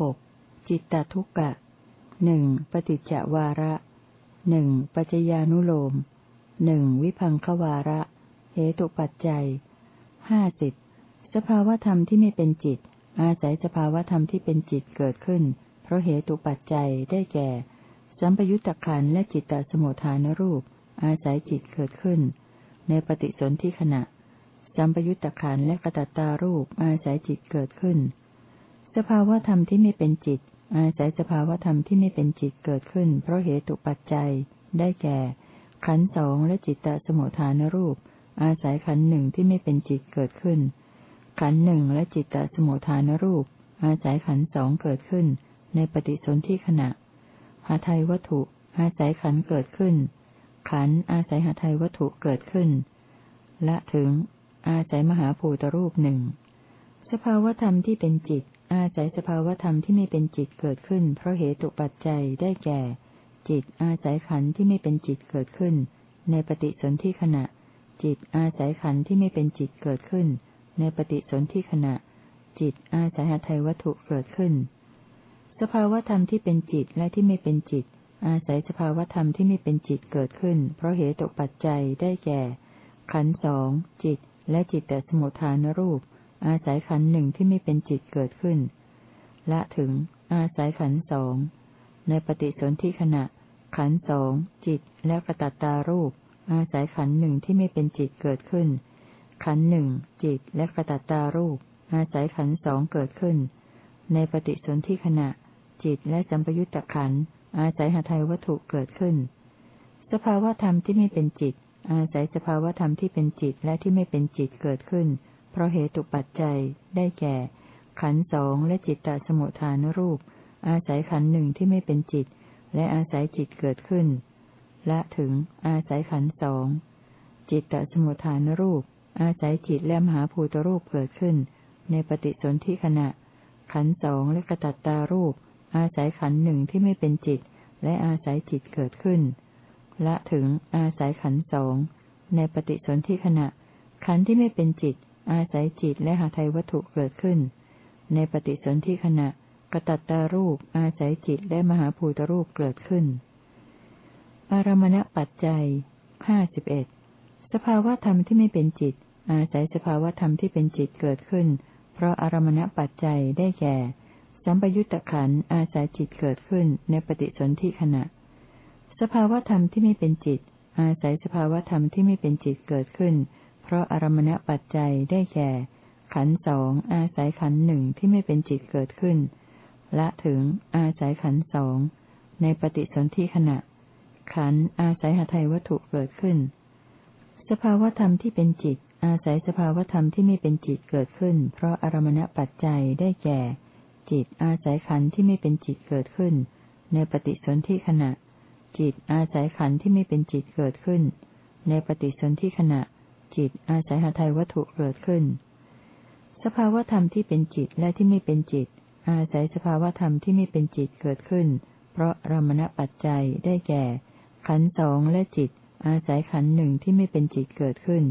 หกจิตตทุกกะหนึ่งปฏิจจวาระหนึ่งปัจจญานุโลมหนึ่งวิพังควาระ เหตุปัจจัยห้าสิบสภาวธรรมที่ไม่เป็นจิต อาศัยสภาวธรรมที่เป็นจิตเกิดขึ้น เพราะเหตุปัจจัยได้แก่ สัมปยุตตะขันและจิตตสมุทฐานรูป อาศัยจิตเกิดขึ้น ในปฏิสนธิขณะ สัมปยุตตะขันและกระตัตตารูปอาศัยจิตเกิดขึ้น สภาวธรรมที่ไม่เป็นจิต อาศัยสภาวธรรมที่ไม่เป็นจิตเกิดขึ้น เพราะเหตุปัจจัย ได้แก่ ขันสองและจิตตสมุทฐานรูป อาศัยขันหนึ่งที่ไม่เป็นจิตเกิดขึ้น ขันหนึ่งและจิตตสมุทฐานรูป อาศัยขันสองเกิดขึ้น ในปฏิสนธิขณะหาไทยวัตถุ อาศัยขันเกิดขึ้น ขันอาศัยหาไทยวัตถุเกิดขึ้น และถึง อาศัยมหาภูตรูปหนึ่งสภาวธรรมที่เป็นจิต อาศัยสภาวธรรมที่ไม่เป็นจิตเกิดขึ้น เพราะเหตุปัจจัยได้แก่ จิตอาศัยขันที่ไม่เป็นจิตเกิดขึ้น ในปฏิสนธิขณะ จิตอาศัยขันที่ไม่เป็นจิตเกิดขึ้น ในปฏิสนธิขณะ จิตอาศัยหทัยวัตถุเกิดขึ้น สภาวธรรมที่เป็นจิตและที่ไม่เป็นจิต อาศัยสภาวธรรมที่ไม่เป็นจิตเกิดขึ้น เพราะเหตุปัจจัยได้แก่ ขันสองจิตและจิตแต่สมุทฐานรูป อาศัยขันหนึ่งที่ไม่เป็นจิตเกิดขึ้น ละถึง อาศัยขันสองในปฏิสนธิขณะ ขันสองจิตและกระตัตตารูป อาศัยขันหนึ่งที่ไม่เป็นจิตเกิดขึ้น ขันหนึ่งจิตและกระตัตตารูป อาศัยขันสองเกิดขึ้น ในปฏิสนธิขณะ จิตและสัมปยุตตะขันอาศัยหาไทยวัตถุเกิดขึ้น สภาวธรรมที่ไม่เป็นจิต อาศัยสภาวธรรมที่เป็นจิตและที่ไม่เป็นจิตเกิดขึ้น เพราะเหตุปัจจัยได้แก่ ขันสองและจิตตสมุทฐานรูป อาศัยขันหนึ่งที่ไม่เป็นจิต และอาศัยจิตเกิดขึ้น และถึง อาศัยขันสองจิตตสมุทฐานรูป อาศัยจิตและมหาภูตรูปเกิดขึ้น ในปฏิสนธิขณะ ขันสองและกระตัตตารูป อาศัยขันหนึ่งที่ไม่เป็นจิต และอาศัยจิตเกิดขึ้น และถึงอาศัยขันสองในปฏิสนธิขณะ ขันที่ไม่เป็นจิต อาศัยจิตและหาไทยวัตถุเกิดขึ้น ในปฏิสนธิขณะกระตัตตารูปอาศัยจิตและมหาภูตรูปเกิดขึ้น อารมณปัจจัยห้าสิบเอ็ดสภาวธรรมที่ไม่เป็นจิต อาศัยสภาวธรรมที่เป็นจิตเกิดขึ้น เพราะอารมณปัจจัยได้แก่ สัมปยุตตะขันอาศัยจิตเกิดขึ้นในปฏิสนธิขณะ สภาวธรรมที่ไม่เป็นจิต อาศัยสภาวธรรมที่ไม่เป็นจิตเกิดขึ้นเพราะอารมณปัจจัยได้แก่ ขันสองอาศัยขันหนึ่งที่ไม่เป็นจิตเกิดขึ้น ละถึงอาศัยขันสองในปฏิสนธิขณะ ขันอาศัยหทัยวัตถุเกิดขึ้น สภาวธรรมที่เป็นจิต อาศัยสภาวธรรมที่ไม่เป็นจิตเกิดขึ้น เพราะอารมณปัจจัยได้แก่ จิตอาศัยขันที่ไม่เป็นจิตเกิดขึ้น ในปฏิสนธิขณะ จิตอาศัยขันที่ไม่เป็นจิตเกิดขึ้น ในปฏิสนธิขณะ จิต อาศัยหาไทยวัตถุเกิดขึ้น สภาวธรรมที่เป็นจิตและที่ไม่เป็นจิต อาศัยสภาวธรรมที่ไม่เป็นจิตเกิดขึ้น เพราะรมณปัจจัยได้แก่ ขันสองและจิต อาศัยขันหนึ่งที่ไม่เป็นจิตเกิดขึ้น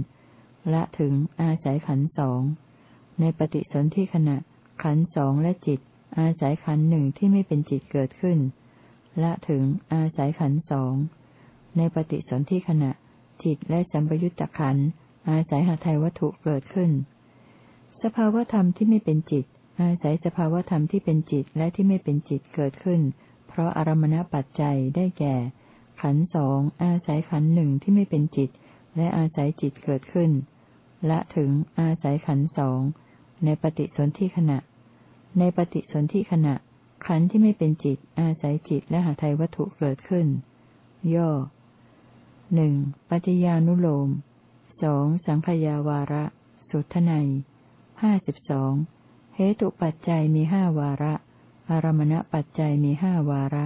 ละถึงอาศัยขันสองในปฏิสนธิขณะ ขันสองและจิต อาศัยขันหนึ่งที่ไม่เป็นจิตเกิดขึ้น ละถึงอาศัยขันสองในปฏิสนธิขณะ จิตและสัมปยุตตะขัน อาศัยหาไทยวัตถุเกิดขึ้น สภาวธรรมที่ไม่เป็นจิต อาศัยสภาวธรรมที่เป็นจิตและที่ไม่เป็นจิตเกิดขึ้น เพราะอารมณปัจจัยได้แก่ ขันสองอาศัยขันหนึ่งที่ไม่เป็นจิต และอาศัยจิตเกิดขึ้น ละถึงอาศัยขันสองในปฏิสนธิขณะ ในปฏิสนธิขณะ ขันที่ไม่เป็นจิต อาศัยจิตและหาไทยวัตถุเกิดขึ้น ย่อหนึ่งปัจจญานุโลม สองสังขยาวาระ สุทไนห้าสิบสองเหตุปัจจัยมีห้าวาระ อารมณปัจจัยมีห้าวาระ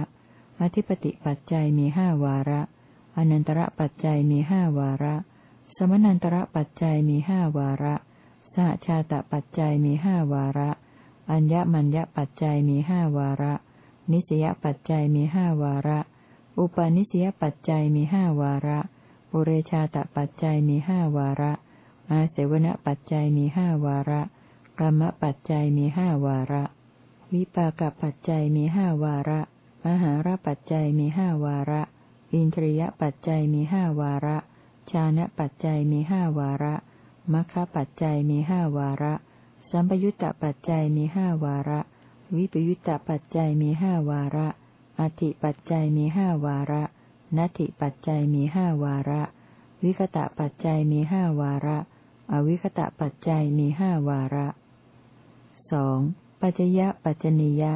อธิปติปัจจัยมีห้าวาระ อนันตระปัจจัยมีห้าวาระ สมนันตระปัจจัยมีห้าวาระสหชาตปัจจัยมีห้าวาระ อัญญมัญญปัจจัยมีห้าวาระ นิสยปัจจัยมีห้าวาระ อุปาณิสยปัจจัยมีห้าวาระ ปุเรชาตปัจจัยมีห้าวาระ อาเสวนปัจจัยมีห้าวาระกรรมปัจจัยมีห้าวาระ วิปากปัจจัยมีห้าวาระ มหาราปัจจัยมีห้าวาระ อินทรียปัจจัยมีห้าวาระ ชานะปัจจัยมีห้าวาระมัคคปัจจัยมีห้าวาระ สัมปยุตตปัจจัยมีห้าวาระ วิปยุตตปัจจัยมีห้าวาระอธิปัจจัยมีห้าวาระ นัตถิปัจจัยมีห้าวาระ วิคตะปัจจัยมีห้าวาระ อวิคตะปัจจัยมีห้าวาระสองปัจจยปัจจนิยะ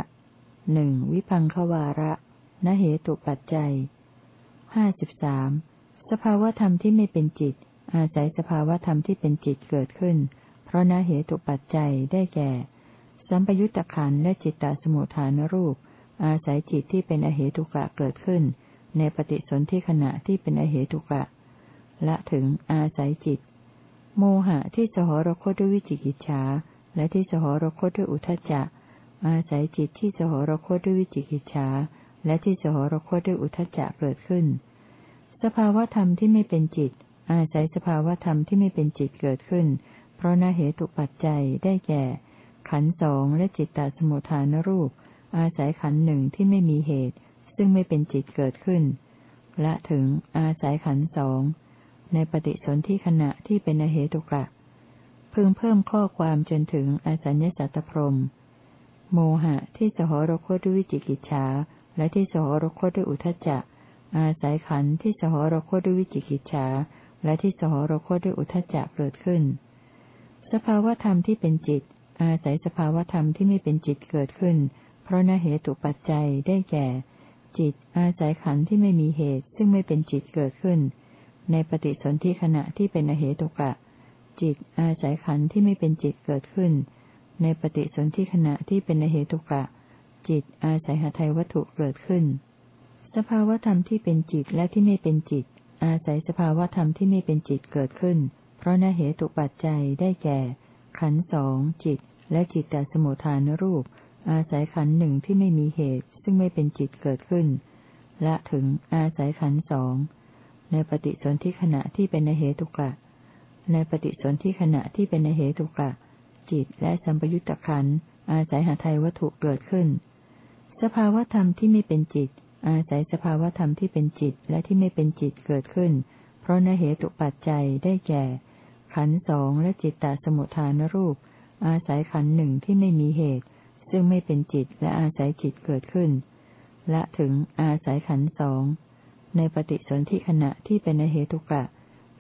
หนึ่งวิพังควาระนเหตุปัจจัยห้าสิบสามสภาวธรรมที่ไม่เป็นจิต อาศัยสภาวธรรมที่เป็นจิตเกิดขึ้น เพราะนเหตุปัจจัยได้แก่ สัมปยุตตะขันและจิตตสมุทฐานรูป อาศัยจิตที่เป็นอเหตุกะเกิดขึ้น ในปฏิสนธิขณะที่เป็นอเหตุกะละถึงอาศัยจิต โมหะที่สหรคตด้วยวิจิกิจฉาและที่สหรคตด้วยอุทจจะ อาศัยจิตที่สหรคตด้วยวิจิกิจฉาและที่สหรคตด้วยอุทจจะเกิดขึ้น สภาวธรรมที่ไม่เป็นจิต อาศัยสภาวธรรมที่ไม่เป็นจิตเกิดขึ้น เพราะนาเหตุปัจจัยได้แก่ ขันสองและจิตตสมุทฐานรูป อาศัยขันหนึ่งที่ไม่มีเหตุ ซึ่งไม่เป็นจิตเกิดขึ้น และถึงอาศัยขันสองในปฏิสนธิขณะที่เป็นอเหตุกะพึงเพิ่มข้อความจนถึงอสัญญสัตตพรม โมหะที่สหรคตด้วยวิจิกิจฉาและที่สหรคตด้วยอุทจจะ อาศัยขันที่สหรคตด้วยวิจิกิจฉาและที่สหรคตด้วยอุทจจะเกิดขึ้น สภาวธรรมที่เป็นจิต อาศัยสภาวธรรมที่ไม่เป็นจิตเกิดขึ้น เพราะนเหตุปัจจัยได้แก่ จิตอาศัยขันที่ไม่มีเหตุ ซึ่งไม่เป็นจิตเกิดขึ้น ในปฏิสนธิขณะที่เป็นอเหตุกะ จิตอาศัยขันธ์ที่ไม่เป็นจิตเกิดขึ้น ในปฏิสนธิขณะที่เป็นเหตุกะ จิตอาศัยหาไทยวัตถุเกิดขึ้น สภาวธรรมที่เป็นจิตและที่ไม่เป็นจิต อาศัยสภาวธรรมที่ไม่เป็นจิตเกิดขึ้น เพราะนเหตุปัจจัยได้แก่ ขันสองจิต และจิตแต่สมุทฐานรูป อาศัยขันหนึ่งที่ไม่มีเหตุ ซึ่งไม่เป็นจิตเกิดขึ้นและถึงอาศัยขันสองในปฏิสนธิขณะที่เป็นเหตุกะ ในปฏิสนธิขณะที่เป็นในเหตุกะ จิตและสัมปยุตตะขันอาศัยหาไทยวัตถุเกิดขึ้น สภาวธรรมที่ไม่เป็นจิต อาศัยสภาวธรรมที่เป็นจิตและที่ไม่เป็นจิตเกิดขึ้น เพราะนเหตุปัจจัยได้แก่ ขันสองและจิตตสมุทฐานรูป อาศัยขันหนึ่งที่ไม่มีเหตุ ซึ่งไม่เป็นจิตและอาศัยจิตเกิดขึ้น และถึงอาศัยขันสองในปฏิสนธิขณะที่เป็นในเหตุกะ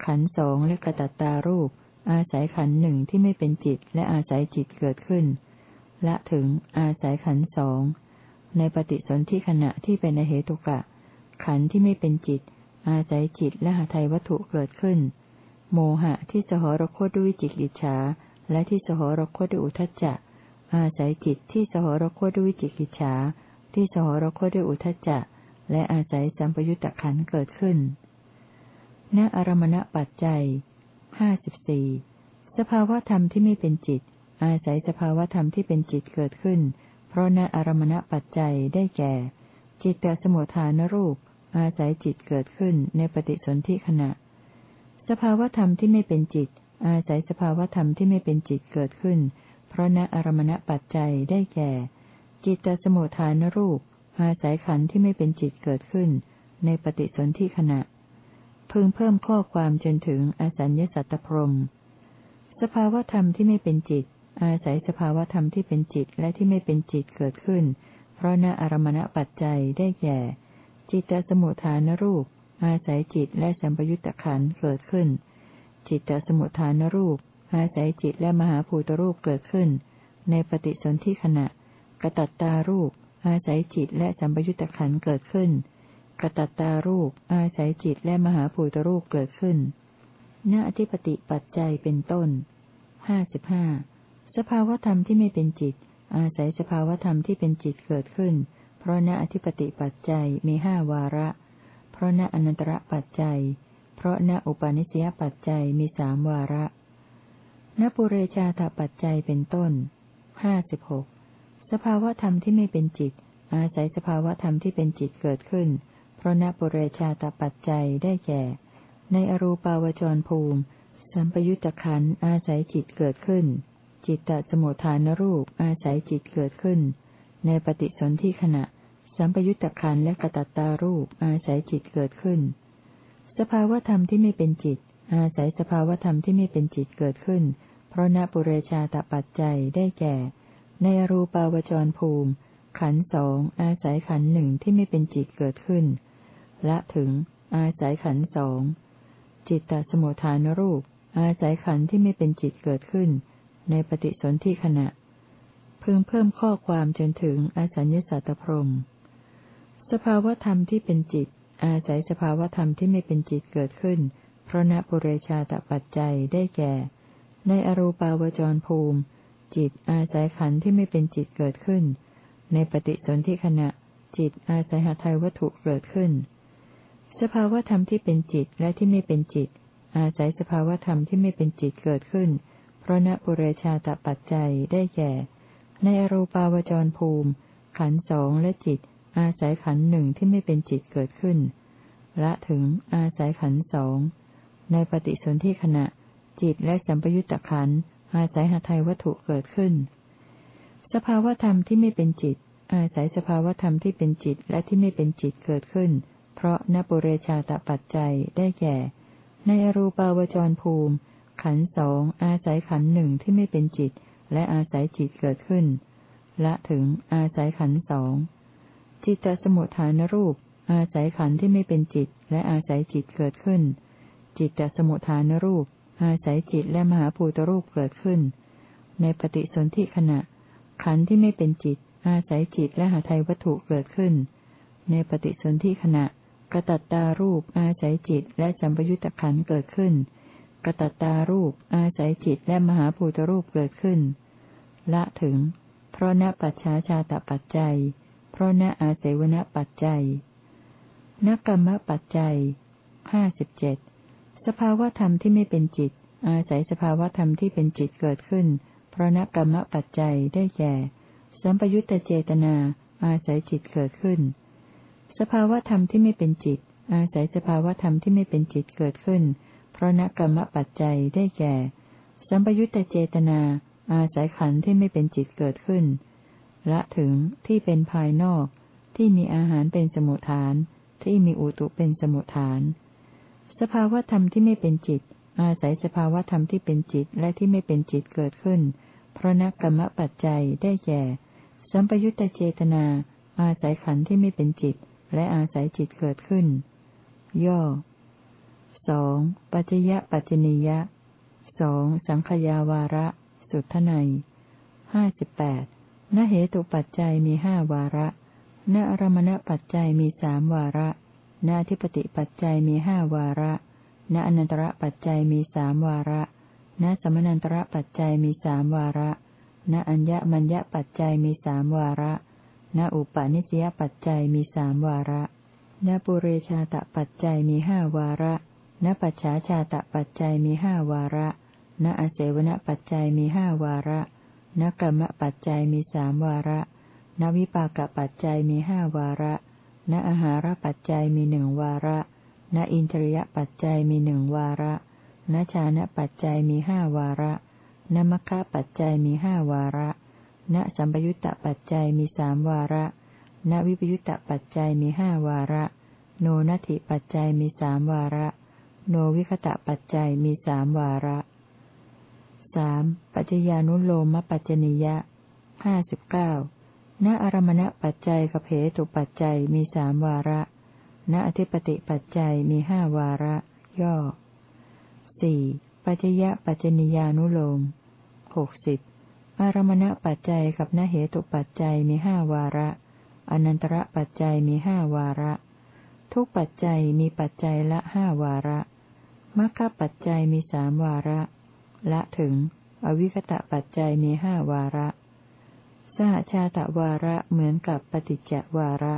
ขันสองและกระตัตตารูป อาศัยขันหนึ่งที่ไม่เป็นจิตและอาศัยจิตเกิดขึ้น และถึงอาศัยขันสองในปฏิสนธิขณะที่เป็นเหตุกะ ขันที่ไม่เป็นจิต อาศัยจิตและหาไทยวัตถุเกิดขึ้น โมหะที่สหรคตด้วยจิตอิจฉาและที่สหรคตด้วยอุทจจะ อาศัยจิตที่สหรคตด้วยจิตอิจฉา ที่สหรคตด้วยอุทจจะ และอาศัยสัมปยุตตะขันเกิดขึ้น ณอารมณปัจจัยห้าสิบสี่สภาวธรรมที่ไม่เป็นจิต อาศัยสภาวธรรมที่เป็นจิตเกิดขึ้น เพราะณอารมณปัจจัยได้แก่ จิตตสมุทฐานรูป อาศัยจิตเกิดขึ้นในปฏิสนธิขณะ สภาวธรรมที่ไม่เป็นจิต อาศัยสภาวธรรมที่ไม่เป็นจิตเกิดขึ้น เพราะณอารมณปัจจัยได้แก่ จิตตสมุทฐานรูปอาศัยขันธ์ที่ไม่เป็นจิตเกิดขึ้น ในปฏิสนธิขณะ พึงเพิ่มข้อความจนถึงอสัญญสัตตพรม สภาวธรรมที่ไม่เป็นจิต อาศัยสภาวธรรมที่เป็นจิตและที่ไม่เป็นจิตเกิดขึ้น เพราะณอารมณปัจจัยได้แก่ จิตตสมุทฐานรูปอาศัยจิตและสัมปยุตตะขันเกิดขึ้น จิตตสมุทฐานรูป อาศัยจิตและมหาภูตรูปเกิดขึ้น ในปฏิสนธิขณะกระตัตตารูป อาศัยจิตและสัมปยุตตะขันเกิดขึ้นกระตัตตารูป อาศัยจิตและมหาภูตรูปเกิดขึ้นณอธิปติปัจจัยเป็นต้นห้าสิบห้าสภาวธรรมที่ไม่เป็นจิต อาศัยสภาวธรรมที่เป็นจิตเกิดขึ้น เพราะณอธิปติปัจจัยมีห้าวาระ เพราะณอนันตระปัจจัย เพราะณอุปาณิสยปัจจัยมีสามวาระ ณปุเรชาตปัจจัยเป็นต้นห้าสิบหกสภาวธรรมที่ไม่เป็นจิต อาศัยสภาวธรรมที่เป็นจิตเกิดขึ้น เพราะนปุเรชาตปัจจัยได้แก่ ในอรูปาวจรภูมิ สัมปยุตตะขันอาศัยจิตเกิดขึ้น จิตตสมุทฐานรูปอาศัยจิตเกิดขึ้น ในปฏิสนธิขณะ สัมปยุตตะขันและกระตัตตารูปอาศัยจิตเกิดขึ้น สภาวธรรมที่ไม่เป็นจิต อาศัยสภาวธรรมที่ไม่เป็นจิตเกิดขึ้น เพราะนปุเรชาตปัจจัยได้แก่ ในรูปาวจรภูมิ ขันสองอาศัยขันหนึ่งที่ไม่เป็นจิตเกิดขึ้น ละถึง อาศัยขันสองจิตตสมุทฐานรูป อาศัยขันที่ไม่เป็นจิตเกิดขึ้น ในปฏิสนธิขณะ พึงเพิ่มข้อความจนถึงอสัญญสัตตพรมสภาวธรรมที่เป็นจิต อาศัยสภาวธรรมที่ไม่เป็นจิตเกิดขึ้น เพราะนปุเรชาตปัจจัยได้แก่ ในอรูปาวจรภูมิ จิตอาศัยขันที่ไม่เป็นจิตเกิดขึ้น ในปฏิสนธิขณะ จิตอาศัยหาไทยวัตถุเกิดขึ้น สภาวธรรมที่เป็นจิตและที่ไม่เป็นจิต อาศัยสภาวธรรมที่ไม่เป็นจิตเกิดขึ้น เพราะณปุเรชาตปัจจัยได้แก่ ในอรูปาวจรภูมิ ขันสองและจิต อาศัยขันหนึ่งที่ไม่เป็นจิตเกิดขึ้น ละถึงอาศัยขันสองในปฏิสนธิขณะ จิตและสัมปยุตตะขันอาศัยหาไทยวัตถุเกิดขึ้น สภาวธรรมที่ไม่เป็นจิต อาศัยสภาวธรรมที่เป็นจิตและที่ไม่เป็นจิตเกิดขึ้น เพราะนปุเรชาตปัจจัยได้แก่ ในอรูปาวจรภูมิ ขันสองอาศัยขันหนึ่งที่ไม่เป็นจิต และอาศัยจิตเกิดขึ้น ละถึงอาศัยขันสองจิตตสมุทฐานรูป อาศัยขันที่ไม่เป็นจิต และอาศัยจิตเกิดขึ้น จิตตสมุทฐานรูป อาศัยจิตและมหาภูตรูปเกิดขึ้น ในปฏิสนธิขณะ ขันธ์ที่ไม่เป็นจิต อาศัยจิตและหาไทยวัตถุเกิดขึ้น ในปฏิสนธิขณะ กระตัตตารูปอาศัยจิตและสัมปยุตตะขันธ์เกิดขึ้น กระตัตตารูปอาศัยจิตและมหาภูตรูปเกิดขึ้น ละถึง เพราะณปัจฉาชาตปัจจัย เพราะณอาศัยวณปัจจัยนกรรมปัจจัยห้าสิบเจ็ด สภาวธรรมที่ไม่เป็นจิต อาศัยสภาวธรรมที่เป็นจิตเกิดขึ้น เพราะนักกรรมปัจจัยได้แก่ สัมปยุตตเจตนา อาศัยจิตเกิดขึ้น สภาวธรรมที่ไม่เป็นจิต อาศัยสภาวธรรมที่ไม่เป็นจิตเกิดขึ้น เพราะนักกรรมปัจจัยได้แก่ สัมปยุตตเจตนา อาศัยขันธ์ที่ไม่เป็นจิตเกิดขึ้น ละถึงที่เป็นภายนอก ที่มีอาหารเป็นสมุทฐาน ที่มีอุตุเป็นสมุทฐาน สภาวธรรมที่ไม่เป็นจิต อาศัยสภาวธรรมที่เป็นจิตและที่ไม่เป็นจิตเกิดขึ้น เพราะนักกรรมปัจจัยได้แก่ สัมปยุตตเจตนา อาศัยขันธ์ที่ไม่เป็นจิต และอาศัยจิตเกิดขึ้น ย่อสองปัจจยปัจจนิยะสองสังขยาวาระ สุทไนห้าสิบแปดนเหตุปัจจัยมีห้าวาระณอารมณปัจจัยมีสามวาระ ณทิปติปัจจัยมีห้าวาระ ณอนันตระปัจจัยมีสามวาระ ณสมนันตระปัจจัยมีสามวาระ ณอัญญมัญญปัจจัยมีสามวาระ ณอุปาณิสยปัจจัยมีสามวาระ ณปุเรชาตปัจจัยมีห้าวาระ ณปัจฉาชาตปัจจัยมีห้าวาระ ณอเสวนปัจจัยมีห้าวาระณกรรมปัจจัยมีสามวาระ ณวิปากปัจจัยมีห้าวาระ ณอาหารปัจจัยมีหนึ่งวาระ ณอินทรียปัจจัยมีหนึ่งวาระ ณชานะปัจจัยมีห้าวาระ ณมัคคะปัจจัยมีห้าวาระ ณสัมปยุตตปัจจัยมีสามวาระ ณวิปยุตตปัจจัยมีห้าวาระ โนนัตถิปัจจัยมีสามวาระ โนวิคตะปัจจัยมีสามวาระสามปัจจญานุโลมปัจจนิยะห้าสิบเก้า ณอารมณปัจจัยกับเหตุปัจจัยมีสามวาระ ณอธิปติปัจจัยมีห้าวาระ ย่อสี่ปัจจยปัจจนิยานุโลมหกสิบอารมณปัจจัยกับนเหตุปัจจัยมีห้าวาระ อนันตระปัจจัยมีห้าวาระ ทุกปัจจัยมีปัจจัยละห้าวาระมรรคปัจจัยมีสามวาระ ละถึง อวิคตะปัจจัยมีห้าวาระ สหชาตะวาระเหมือนกับปฏิจจวาระ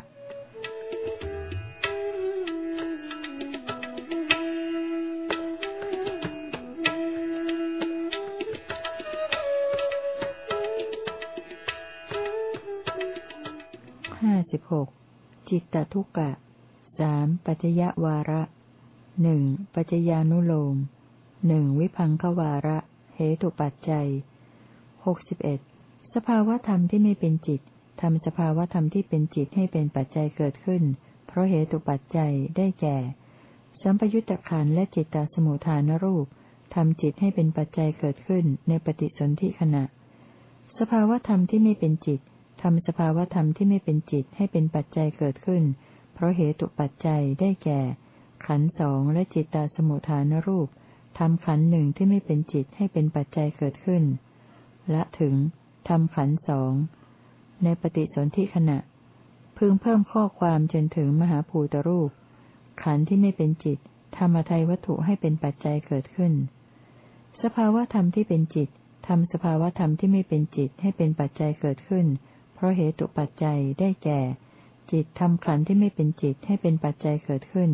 ห้าสิบหกจิตตทุกะสามปัจจยวาระหนึ่งปัจจญานุโลมหนึ่งวิพังควาระ เหตุปัจจัยหกสิบเอ็ด สภาวธรรมที่ไม่เป็นจิตทำสภาวธรรมที่เป็นจิตให้เป็นปัจจัยเกิดขึ้น เพราะเหตุปัจจัยได้แก่ สัมปยุตตะขันและจิตตสมุทฐานรูปทำจิตให้เป็นปัจจัยเกิดขึ้นในปฏิสนธิขณะ สภาวธรรมที่ไม่เป็นจิตทำสภาวธรรมที่ไม่เป็นจิตให้เป็นปัจจัยเกิดขึ้น เพราะเหตุปัจจัยได้แก่ ขันสองและจิตตสมุทฐานรูปทำขันหนึ่งที่ไม่เป็นจิตให้เป็นปัจจัยเกิดขึ้นและถึง ทำขันสอง ในปฏิสนธิขณะ พึงเพิ่มข้อความจนถึงมหาภูตรูป ขันที่ไม่เป็นจิตทำอทัยวัตถุให้เป็นปัจจัยเกิดขึ้น สภาวะธรรมที่เป็นจิตทำสภาวะธรรมที่ไม่เป็นจิตให้เป็นปัจจัยเกิดขึ้น เพราะเหตุปัจจัยได้แก่ จิตทำขันที่ไม่เป็นจิตให้เป็นปัจจัยเกิดขึ้น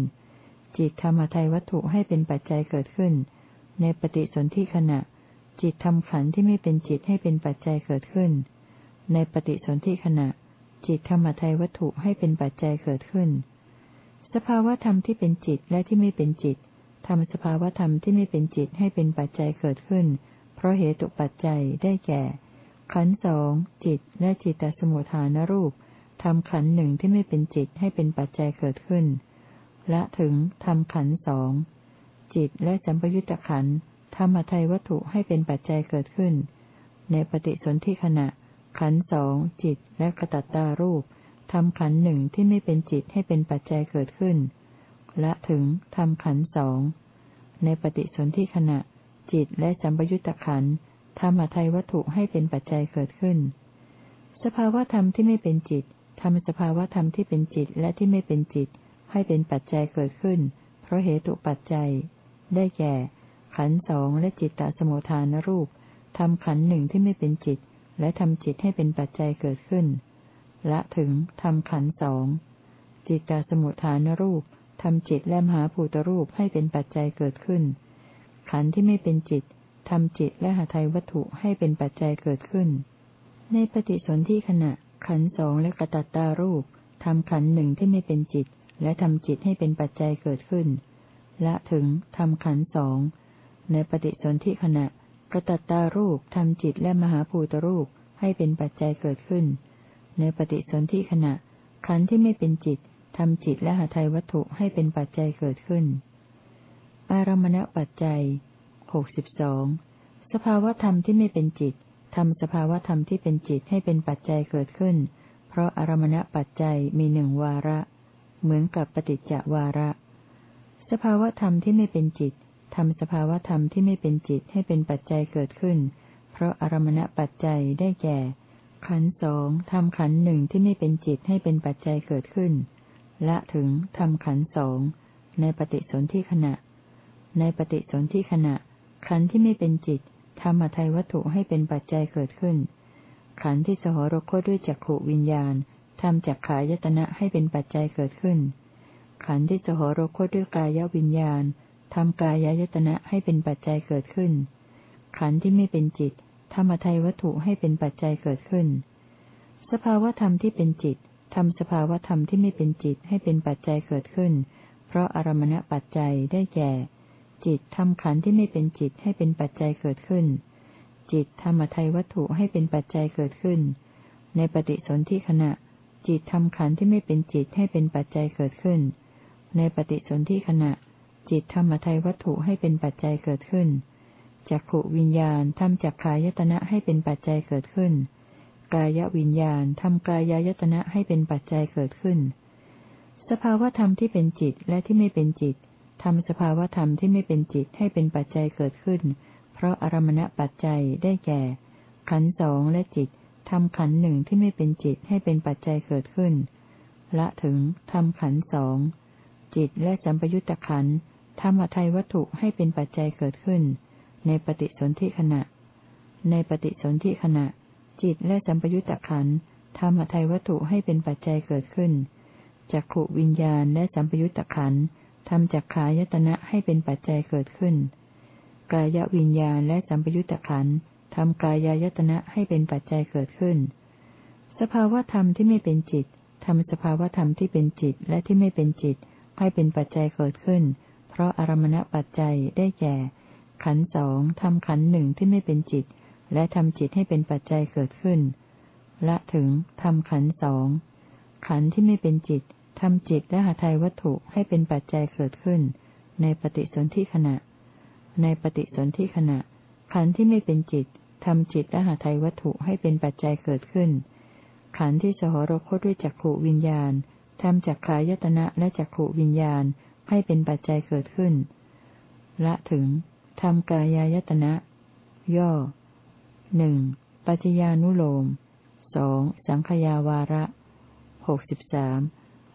จิตทำอทัยวัตถุให้เป็นปัจจัยเกิดขึ้น ในปฏิสนธิขณะ จิตทำขันที่ไม่เป็นจิตให้เป็นปัจจัยเกิดขึ้น ในปฏิสนธิขณะ จิตธรรมทัยวัตถุให้เป็นปัจจัยเกิดขึ้น สภาวธรรมที่เป็นจิตและที่ไม่เป็นจิตทำสภาวธรรมที่ไม่เป็นจิตให้เป็นปัจจัยเกิดขึ้น เพราะเหตุปัจจัยได้แก่ ขันสองจิตและจิตตสมุทฐานรูปทำขันหนึ่งที่ไม่เป็นจิตให้เป็นปัจจัยเกิดขึ้น และถึงทำขันสองจิตและสัมปยุตตะขันธ รรมทัยวัตถุให้เป็นปัจจัยเกิดขึ้น ในปฏิสนธิขณะ ขันสองจิตและกระตัตตารูปทำขันหนึ่งที่ไม่เป็นจิตให้เป็นปัจจัยเกิดขึ้น และถึงทำขันสองในปฏิสนธิขณะ จิตและสัมปยุตตะขันทำอัทัยวัตถุให้เป็นปัจจัยเกิดขึ้น สภาวธรรมที่ไม่เป็นจิตทำสภาวธรรมที่เป็นจิตและที่ไม่เป็นจิต ให้เป็นปัจจัยเกิดขึ้น เพราะเหตุปัจจัย ได้แก่ ขันสองและจิตตสมุทฐานรูปทำขันหนึ่งที่ไม่เป็นจิต และทำจิตให้เป็นปัจจัยเกิดขึ้น ละถึงทำขันสองจิตตสมุทฐานรูปทำจิตและมหาภูตรูปให้เป็นปัจจัยเกิดขึ้น ขันที่ไม่เป็นจิตทำจิตและหาไทยวัตถุให้เป็นปัจจัยเกิดขึ้น ในปฏิสนธิขณะ ขันสองและกระตัตตารูปทำขันหนึ่งที่ไม่เป็นจิต และทำจิตให้เป็นปัจจัยเกิดขึ้น ละถึงทำขันสอง ในปฏิสนธิขณะกระตัตตารูปทำจิตและมหาภูตรูปให้เป็นปัจจัยเกิดขึ้น ในปฏิสนธิขณะ ขันธ์ที่ไม่เป็นจิตทำจิตและหาไทยวัตถุให้เป็นปัจจัยเกิดขึ้น อารมณปัจจัยหกสิบสองสภาวธรรมที่ไม่เป็นจิตทำสภาวธรรมที่เป็นจิตให้เป็นปัจจัยเกิดขึ้น เพราะอารมณปัจจัยมีหนึ่งวาระ เหมือนกับปฏิจจวาระ สภาวธรรมที่ไม่เป็นจิต ทำสภาวธรรมที่ไม่เป็นจิตให้เป็นปัจจัยเกิดขึ้น เพราะอารมณปัจจัยได้แก่ ขันสองทำขันหนึ่งที่ไม่เป็นจิตให้เป็นปัจจัยเกิดขึ้น ละถึงทำขันสองในปฏิสนธิขณะ ในปฏิสนธิขณะ ขันที่ไม่เป็นจิตทำอัทัยวัตถุให้เป็นปัจจัยเกิดขึ้น ขันที่สหรคตด้วยจักขวิญญาณทำจักขายตนะให้เป็นปัจจัยเกิดขึ้น ขันที่สหรคตด้วยกายวิญญาณ ทำกายายตนะให้เป็นปัจจัยเกิดขึ้น ขันธ์ที่ไม่เป็นจิตทำอทัยวัตถุให้เป็นปัจจัยเกิดขึ้น สภาวธรรมที่เป็นจิตทำสภาวธรรมที่ไม่เป็นจิตให้เป็นปัจจัยเกิดขึ้น เพราะอารมณปัจจัยได้แก่ จิตทำขันธ์ที่ไม่เป็นจิตให้เป็นปัจจัยเกิดขึ้น จิตทำอทัยวัตถุให้เป็นปัจจัยเกิดขึ้น ในปฏิสนธิขณะ จิตทำขันธ์ที่ไม่เป็นจิตให้เป็นปัจจัยเกิดขึ้น ในปฏิสนธิขณะ จิตธรรมทัยวัตถุให้เป็นปัจจัยเกิดขึ้น จักขวิญญาณทำจักขายตนะให้เป็นปัจจัยเกิดขึ้น กายวิญญาณทำกายายตนะให้เป็นปัจจัยเกิดขึ้น สภาวธรรมที่เป็นจิตและที่ไม่เป็นจิตทำสภาวธรรมที่ไม่เป็นจิตให้เป็นปัจจัยเกิดขึ้น เพราะอารมณปัจจัยได้แก่ ขันสองและจิตทำขันหนึ่งที่ไม่เป็นจิตให้เป็นปัจจัยเกิดขึ้น ละถึงทำขันสองจิตและสัมปยุตตะขัน ธรรมทัยวัตถุให้เป็นปัจจัยเกิดขึ้น ในปฏิสนธิขณะ ในปฏิสนธิขณะ จิตและสัมปยุตตะขันธรรมทัยวัตถุให้เป็นปัจจัยเกิดขึ้นจักขวิญญาณและสัมปยุตตะขันทำจักขายตนะให้เป็นปัจจัยเกิดขึ้น กายวิญญาณและสัมปยุตตะขันทำกายายตนะให้เป็นปัจจัยเกิดขึ้น สภาวธรรมที่ไม่เป็นจิตทำสภาวธรรมที่เป็นจิตและที่ไม่เป็นจิตให้เป็นปัจจัยเกิดขึ้น เพราะอารมณปัจจัยได้แก่ ขันสองทำขันหนึ่งที่ไม่เป็นจิต และทำจิตให้เป็นปัจจัยเกิดขึ้น ละถึงทำขันสองขันที่ไม่เป็นจิตทำจิตและหาไทยวัตถุให้เป็นปัจจัยเกิดขึ้น ในปฏิสนธิขณะ ในปฏิสนธิขณะ ขันที่ไม่เป็นจิตทำจิตและหาไทยวัตถุให้เป็นปัจจัยเกิดขึ้น ขันที่สหรคตด้วยจักขวิญญาณทำจักขายตนะและจักขวิญญาณ ให้เป็นปัจจัยเกิดขึ้น ละถึงทำกายายตนะ ย่อหนึ่งปัจญานุโลมสองสังขยาวาระหกสิบสาม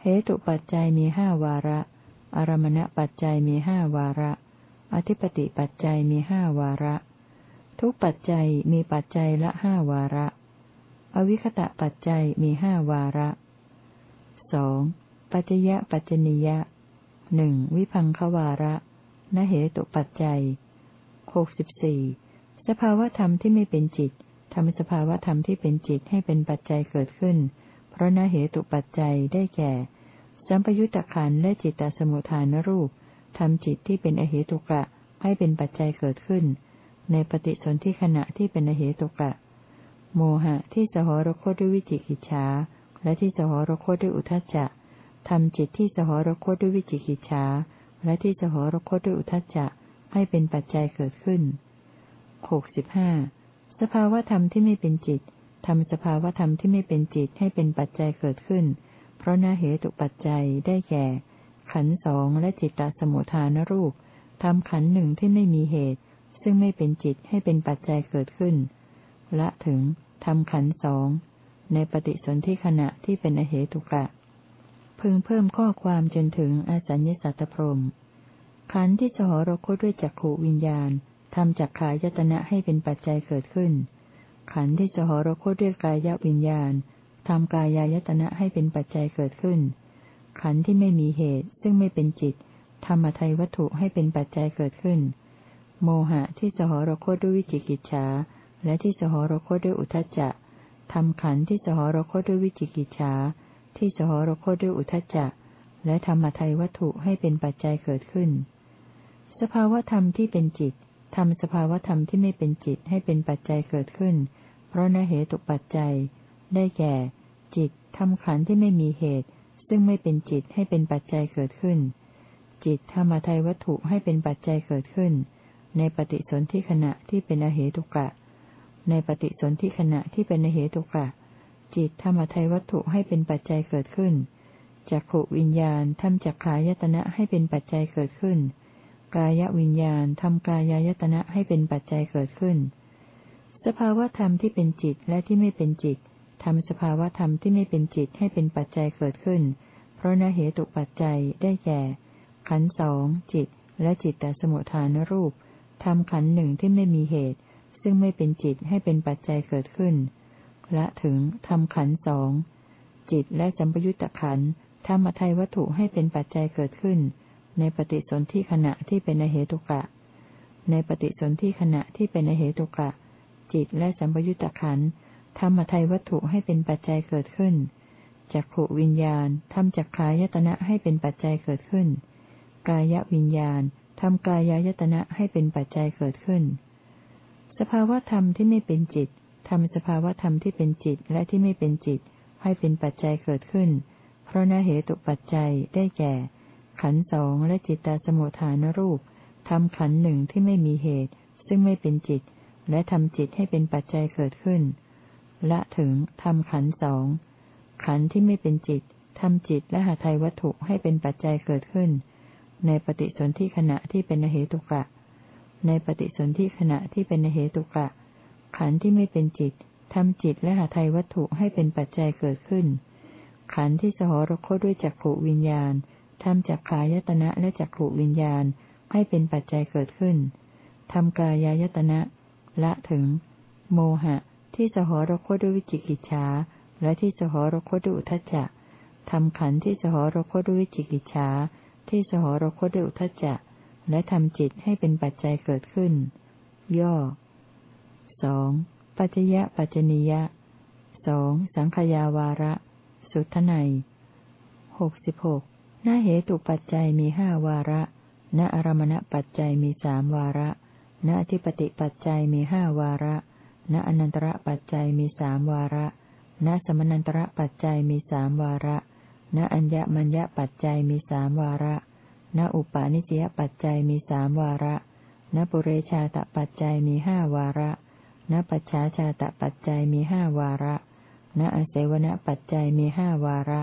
เหตุปัจจัยมีห้าวาระ อารมณปัจจัยมีห้าวาระ อธิปติปัจจัยมีห้าวาระ ทุกปัจจัยมีปัจจัยละห้าวาระ อวิคตะปัจจัยมีห้าวาระสองปัจจยะปัจจนิยะ หนึ่งวิพังควาระนเหตุปัจจัยหกสิบสี่สภาวธรรมที่ไม่เป็นจิตทำสภาวธรรมที่เป็นจิตให้เป็นปัจจัยเกิดขึ้น เพราะนเหตุปัจจัยได้แก่ สัมปยุตตะขันและจิตตสมุทฐานรูปทำจิตที่เป็นอเหตุกะให้เป็นปัจจัยเกิดขึ้น ในปฏิสนธิขณะที่เป็นอเหตุกะ โมหะที่สหรคตด้วยวิจิกิจฉาและที่สหรคตด้วยอุทจจะ ทำจิตที่สหรคตด้วยวิจิกิจฉาและที่สหรคตด้วยอุทจจะให้เป็นปัจจัยเกิดขึ้นหกสิบห้าสภาวธรรมที่ไม่เป็นจิตทำสภาวธรรมที่ไม่เป็นจิตให้เป็นปัจจัยเกิดขึ้น เพราะนาเหตุปัจจัยได้แก่ ขันสองและจิตตสมุทฐานรูปทำขันหนึ่งที่ไม่มีเหตุ ซึ่งไม่เป็นจิตให้เป็นปัจจัยเกิดขึ้น ละถึงทำขันสองในปฏิสนธิขณะที่เป็นอเหตุกะ พึงเพิ่มข้อความจนถึงอสัญญสัตตพรมขันที่สหรคตด้วยจักขูวิญญาณทำจักขายตนะให้เป็นปัจจัยเกิดขึ้น ขันธ์ที่สหรคตด้วยกายวิญญาณทำกายายตนะให้เป็นปัจจัยเกิดขึ้น ขันธ์ที่ไม่มีเหตุซึ่งไม่เป็นจิตทำมาไทยวัตถุให้เป็นปัจจัยเกิดขึ้น โมหะที่สหรคตด้วยวิจิกิจฉาและที่สหรคตด้วยอุทจจะทำขันธ์ที่สหรคตด้วยวิจิกิจฉา ที่สหรคตด้วยอุทจจะ และธรรมทัยวัตถุให้เป็นปัจจัยเกิดขึ้น สภาวธรรมที่เป็นจิตทำสภาวธรรมที่ไม่เป็นจิตให้เป็นปัจจัยเกิดขึ้น เพราะนเหตุปัจจัย ได้แก่ จิตทำขันที่ไม่มีเหตุ ซึ่งไม่เป็นจิตให้เป็นปัจจัยเกิดขึ้น จิตธรรมทัยวัตถุให้เป็นปัจจัยเกิดขึ้น ในปฏิสนธิขณะที่เป็นอเหตุกะ ในปฏิสนธิขณะที่เป็นอเหตุกะ จิตธรรมทัยวัตถุให้เป็นปัจจัยเกิดขึ้น จักขวิญญาณทำจักขายตนะให้เป็นปัจจัยเกิดขึ้น กายวิญญาณทำกายายตนะให้เป็นปัจจัยเกิดขึ้น สภาวธรรมที่เป็นจิตและที่ไม่เป็นจิตทำสภาวธรรมที่ไม่เป็นจิตให้เป็นปัจจัยเกิดขึ้น เพราะนเหตุปัจจัยได้แก่ ขันสองจิต และจิตแต่สมุทฐานรูปทำขันหนึ่งที่ไม่มีเหตุ ซึ่งไม่เป็นจิตให้เป็นปัจจัยเกิดขึ้น ละถึงทำขันสองจิตและสัมปยุตตะขันทำอัทัยวัตถุให้เป็นปัจจัยเกิดขึ้น ในปฏิสนธิขณะที่เป็นเหตุกะ ในปฏิสนธิขณะที่เป็นเหตุกะ จิตและสัมปยุตตะขันทำมาไทยวัตถุให้เป็นปัจจัยเกิดขึ้นจักขวิญญาณทำจักขายตนะให้เป็นปัจจัยเกิดขึ้น กายวิญญาณทำกายายตนะให้เป็นปัจจัยเกิดขึ้น สภาวธรรมที่ไม่เป็นจิต ทำสภาวธรรมที่เป็นจิตและที่ไม่เป็นจิต ให้เป็นปัจจัยเกิดขึ้น เพราะนเหตุปัจจัยได้แก่ ขันสองและจิตตาสมุทฐานรูปทำขันหนึ่งที่ไม่มีเหตุ ซึ่งไม่เป็นจิต และทำจิตให้เป็นปัจจัยเกิดขึ้น ละถึงทำขันสองขันที่ไม่เป็นจิตทำจิตและหาไทยวัตถุให้เป็นปัจจัยเกิดขึ้น ในปฏิสนธิขณะที่เป็นเหตุกะ ในปฏิสนธิขณะที่เป็นเหตุกะ ขันที่ไม่เป็นจิตทำจิตและหาไทยวัตถุให้เป็นปัจจัยเกิดขึ้น ขันที่สหรคตด้วยจักขวิญญาณทำจักขายตนะและจักขวิญญาณให้เป็นปัจจัยเกิดขึ้นทำกายายตนะ ละถึง โมหะ ที่สหรคตด้วยวิจิกิจฉาและที่สหรคตด้วยอุทจจะทำขันที่สหรคตด้วยวิจิกิจฉาที่สหรคตด้วยอุทจจะและทำจิตให้เป็นปัจจัยเกิดขึ้น ย่อ สองปัจจยะปัจจนิยะสองสังขยาวาระ สุทไนหกสิบหกณเหตุปัจจัยมีห้าวาระ ณอารมณปัจจัยมีสามวาระ ณอธิปติปัจจัยมีห้าวาระ ณอนันตระปัจจัยมีสามวาระ ณสมนันตระปัจจัยมีสามวาระ ณอัญญมัญญปัจจัยมีสามวาระ ณอุปาณิสยปัจจัยมีสามวาระ ณปุเรชาตปัจจัยมีห้าวาระ ณ ปัจฉาชาตปัจจัยมีห้าวาระ ณอเสวนปัจจัยมีห้าวาระ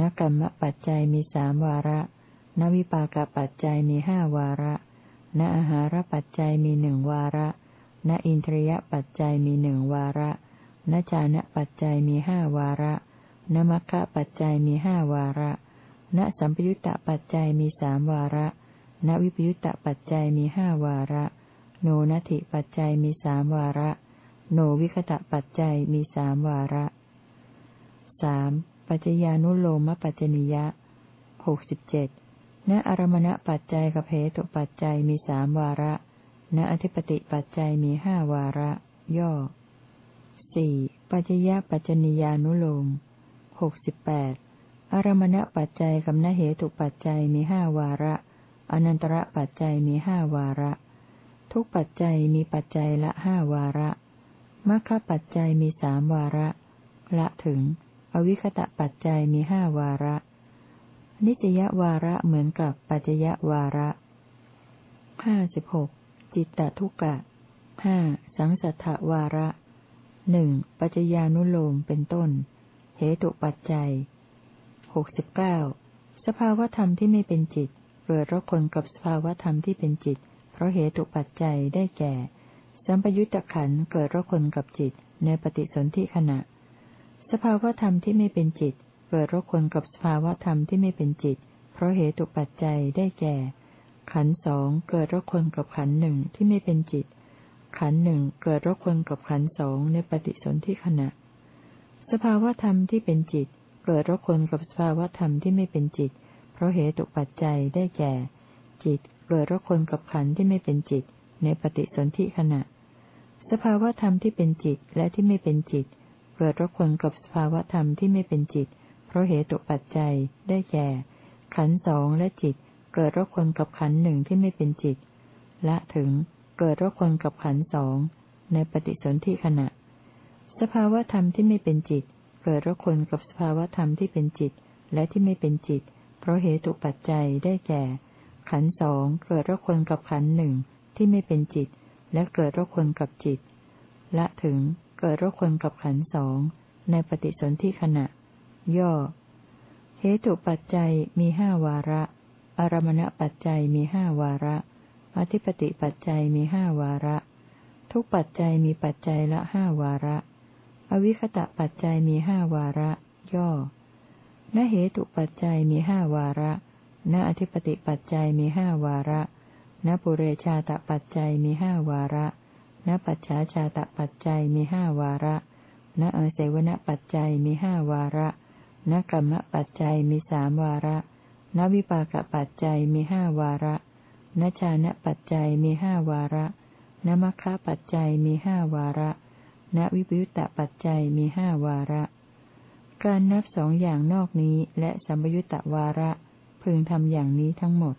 ณกรรมปัจจัยมีสามวาระ ณวิปากปัจจัยมีห้าวาระ ณอาหารปัจจัยมีหนึ่งวาระ ณอินทรียปัจจัยมีหนึ่งวาระ ณจานะปัจจัยมีห้าวาระ ณมัคคะปัจจัยมีห้าวาระ ณสัมปยุตตปัจจัยมีสามวาระ ณวิปยุตตปัจจัยมีห้าวาระ โนนัตถิปัจจัยมีสามวาระ โนวิคตะปัจจัยมีสามวาระสามปัจจญานุโลมปัจจนิยะหกสิบเจ็ดณอารมณปัจจัยกับเหตุปัจจัยมีสามวาระ ณอธิปติปัจจัยมีห้าวาระ ย่อสี่ปัจจยปัจจนิยานุโลมหกสิบแปดอารมณปัจจัยกับนเหตุปัจจัยมีห้าวาระ อนันตระปัจจัยมีห้าวาระ ทุกปัจจัยมีปัจจัยละห้าวาระมัคคปัจจัยมีสามวาระ ละถึง อวิคตะปัจจัยมีห้าวาระ นิจยวาระเหมือนกับปัจจยวาระห้าสิบหกจิตตทุกะห้าสังสัทธวาระหนึ่งปัจจญานุโลมเป็นต้น เหตุปัจจัยหกสิบเก้าสภาวธรรมที่ไม่เป็นจิต เกิดรักคนกับสภาวธรรมที่เป็นจิต เพราะเหตุปัจจัยได้แก่ สัมปยุตตะขันเกิดรักคนกับจิตในปฏิสนธิขณะ สภาวธรรมที่ไม่เป็นจิต เกิดรักคนกับสภาวธรรมที่ไม่เป็นจิต เพราะเหตุปัจจัยได้แก่ ขันสองเกิดรักคนกับขันหนึ่งที่ไม่เป็นจิต ขันหนึ่งเกิดรกคนกับขันสองในปฏิสนธิขณะ สภาวธรรมที่เป็นจิต เกิดรกคนกับสภาวธรรมที่ไม่เป็นจิต เพราะเหตุปัจจัยได้แก่ จิต เกิดรกคนกับขันที่ไม่เป็นจิต ในปฏิสนธิขณะ สภาวธรรมที่เป็นจิตและที่ไม่เป็นจิต เกิดรกคนกับสภาวธรรมที่ไม่เป็นจิต เพราะเหตุปัจจัยได้แก่ ขันสองและจิต เกิดรกคนกับขันหนึ่งที่ไม่เป็นจิต ละถึงเกิดระคนกับขันสองในปฏิสนธิขณะ สภาวธรรมที่ไม่เป็นจิต เกิดระคนกับสภาวธรรมที่เป็นจิต และที่ไม่เป็นจิต เพราะเหตุปัจจัยได้แก่ ขันสองเกิดระคนกับขันหนึ่งที่ไม่เป็นจิต และเกิดระคนกับจิต ละถึงเกิดระคนกับขันสองในปฏิสนธิขณะ ย่อ เหตุปัจจัยมีห้าวาระ อารมณปัจจัยมีห้าวาระ อธิปติปัจจัยมีห้าวาระ ทุกปัจจัยมีปัจจัยละห้าวาระ อวิคตะปัจจัยมีห้าวาระ ย่อณเหตุปัจจัยมีห้าวาระ ณอธิปติปัจจัยมีห้าวาระณปุเรชาตปัจจัยมีห้าวาระณปัจฉาชาตปัจจัยมีห้าวาระณอเสวนปัจจัยมีห้าวาระณกรรมปัจจัยมีสามวาระณวิปากปัจจัยมีห้าวาระนชานะปัจจัยมีห้าวาระนมัคคะปัจจัยมีห้าวาระณวิปยุตตปัจจัยมีห้าวาระ การนับสองอย่างนอกนี้และสัมยุตตวาระ พึงทำอย่างนี้ทั้งหมด